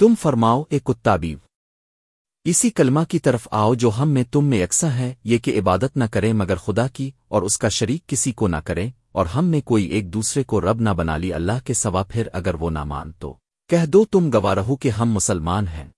تم فرماؤ، اے کتابیو اسی کلمہ کی طرف آؤ جو ہم میں تم میں یکساں ہے، یہ کہ عبادت نہ کریں مگر خدا کی، اور اس کا شریک کسی کو نہ کریں، اور ہم میں کوئی ایک دوسرے کو رب نہ بنا لی اللہ کے سوا پھر اگر وہ نہ مان تو کہہ دو تم گوارہو کہ ہم مسلمان ہیں۔